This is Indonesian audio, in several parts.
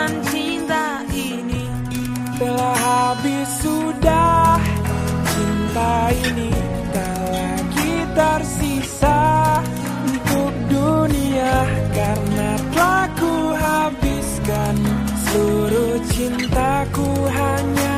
menyuratkan cinta ini Telah habis sudah Cinta ini tak lagi tersisa Untuk dunia Karena telah ku habiskan. Seluruh cintaku hanya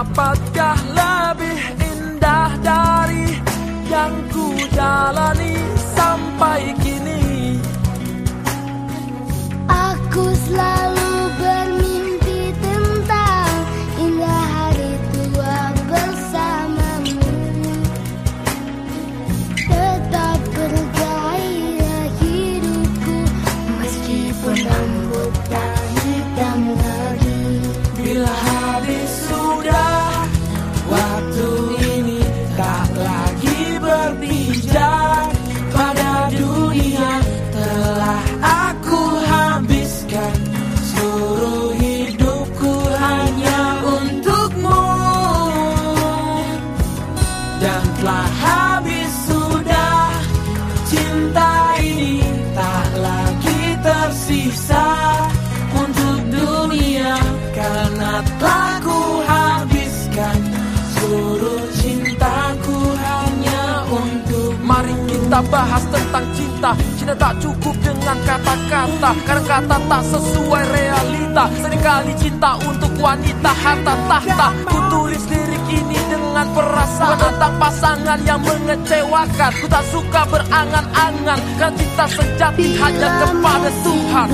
Dapatkah lebih indah dari yang ku jalani sampai kini? Aku selalu bermimpi tentang indah hari tua bersamamu. Tetap bergairah hidupku meskipun rambut tak hitam habis sudah Cinta ini tak lagi tersisa. Untuk dunia Karena telah ku habiskan. Seluruh cintaku hanya untuk Mari kita bahas tentang cinta. Cinta tak cukup dengan kata-kata. Karena kata tak sesuai realita. Seringkali cinta untuk wanita harta tahta. Ku tulis lirik ini dengan perasaan Tentang pasangan yang mengecewakan Ku tak suka berangan-angan Karena cinta sejati hanya kepada Tuhan